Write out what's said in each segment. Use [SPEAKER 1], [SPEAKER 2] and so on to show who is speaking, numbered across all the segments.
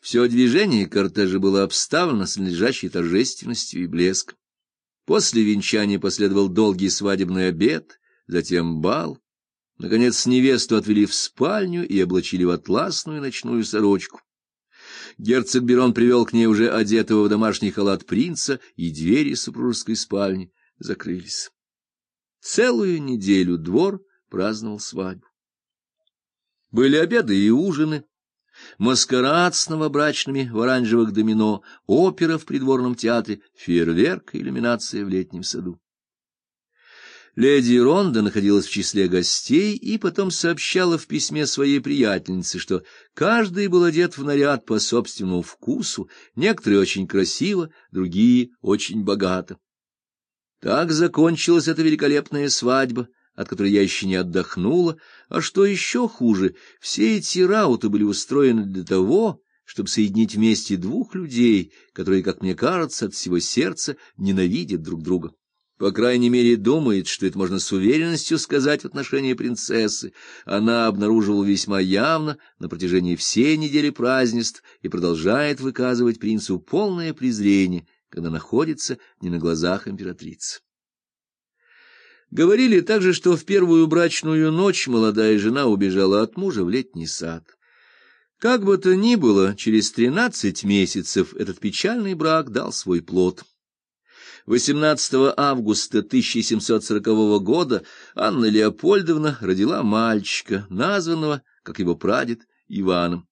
[SPEAKER 1] Все движение кортежа было обставлено с надлежащей торжественностью и блеском. После венчания последовал долгий свадебный обед, затем бал. Наконец невесту отвели в спальню и облачили в атласную ночную сорочку. Герцог Берон привел к ней уже одетого в домашний халат принца, и двери супружеской спальни закрылись. Целую неделю двор праздновал свадьбу. Были обеды и ужины, маскарад с новобрачными в оранжевых домино, опера в придворном театре, фейерверк и иллюминация в летнем саду. Леди Ронда находилась в числе гостей и потом сообщала в письме своей приятельнице, что каждый был одет в наряд по собственному вкусу, некоторые очень красиво, другие очень богато. Так закончилась эта великолепная свадьба, от которой я еще не отдохнула, а что еще хуже, все эти рауты были устроены для того, чтобы соединить вместе двух людей, которые, как мне кажется, от всего сердца ненавидят друг друга. По крайней мере, думает, что это можно с уверенностью сказать в отношении принцессы. Она обнаруживала весьма явно на протяжении всей недели празднеств и продолжает выказывать принцу полное презрение, когда находится не на глазах императрицы. Говорили также, что в первую брачную ночь молодая жена убежала от мужа в летний сад. Как бы то ни было, через тринадцать месяцев этот печальный брак дал свой плод. 18 августа 1740 года Анна Леопольдовна родила мальчика, названного, как его прадед, Иваном.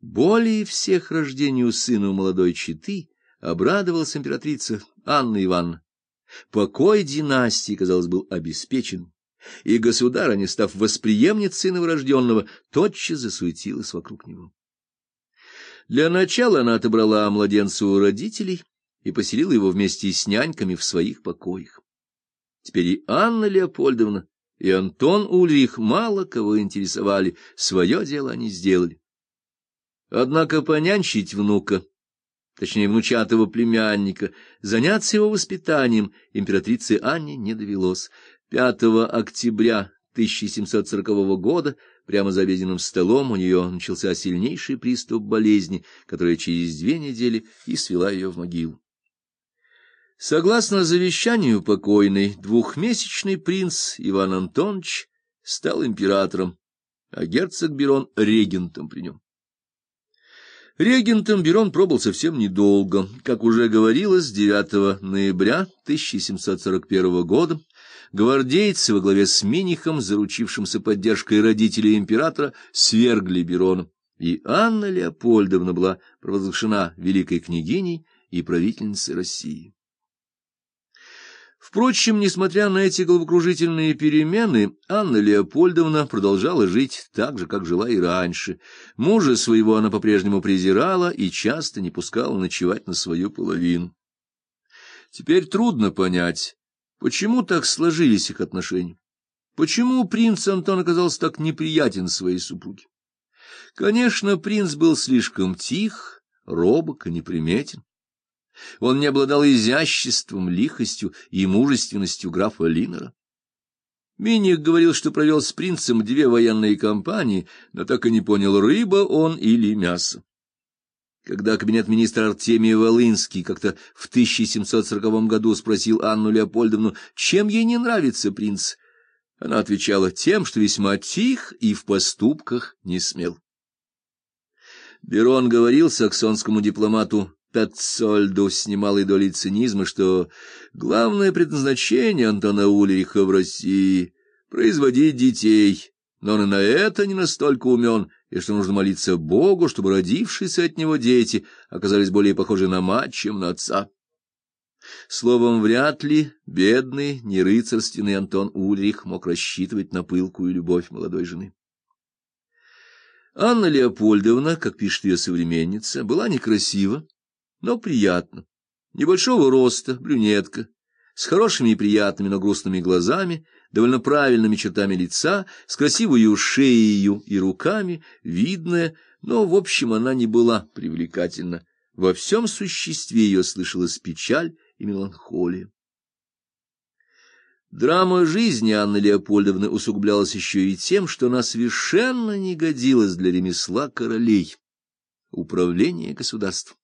[SPEAKER 1] Более всех рождению сыну молодой четы обрадовалась императрица Анна Ивановна. Покой династии, казалось, был обеспечен, и государыня, став восприемницей новорожденного, тотчас засуетилась вокруг него. Для начала она отобрала младенца у родителей и поселила его вместе с няньками в своих покоях. Теперь и Анна Леопольдовна, и Антон Ульрих мало кого интересовали, свое дело они сделали. Однако понянчить внука, точнее внучатого племянника, заняться его воспитанием императрице Анне не довелось. 5 октября 1740 года прямо за обеденным столом у нее начался сильнейший приступ болезни, которая через две недели и свела ее в могилу. Согласно завещанию покойной, двухмесячный принц Иван Антонович стал императором, а герцог Берон — регентом при нем. Регентом Берон пробыл совсем недолго. Как уже говорилось, 9 ноября 1741 года гвардейцы во главе с Минихом, заручившимся поддержкой родителей императора, свергли Берона, и Анна Леопольдовна была провозглашена великой княгиней и правительницей России. Впрочем, несмотря на эти головокружительные перемены, Анна Леопольдовна продолжала жить так же, как жила и раньше. Мужа своего она по-прежнему презирала и часто не пускала ночевать на свою половину. Теперь трудно понять, почему так сложились их отношения. Почему принц Антон оказался так неприятен своей супруге? Конечно, принц был слишком тих, робок и неприметен. Он не обладал изяществом, лихостью и мужественностью графа Линнера. Миних говорил, что провел с принцем две военные кампании, но так и не понял, рыба он или мясо. Когда кабинет министра Артемий Волынский как-то в 1740 году спросил Анну Леопольдовну, чем ей не нравится принц, она отвечала тем, что весьма тих и в поступках не смел. Берон говорил саксонскому дипломату Петцольду с немалой долей цинизма, что главное предназначение Антона Ульриха в России — производить детей, но он и на это не настолько умен, и что нужно молиться Богу, чтобы родившиеся от него дети оказались более похожи на мать, чем на отца. Словом, вряд ли бедный, нерыцарственный Антон Ульрих мог рассчитывать на пылкую любовь молодой жены. Анна Леопольдовна, как пишет ее современница, была некрасива, но приятно. Небольшого роста, брюнетка, с хорошими и приятными, но грустными глазами, довольно правильными чертами лица, с красивой шеей и руками, видная, но, в общем, она не была привлекательна. Во всем существе ее слышалась печаль и меланхолия. Драма жизни Анны Леопольдовны усугублялась еще и тем, что она совершенно не годилась для ремесла королей. управление государством.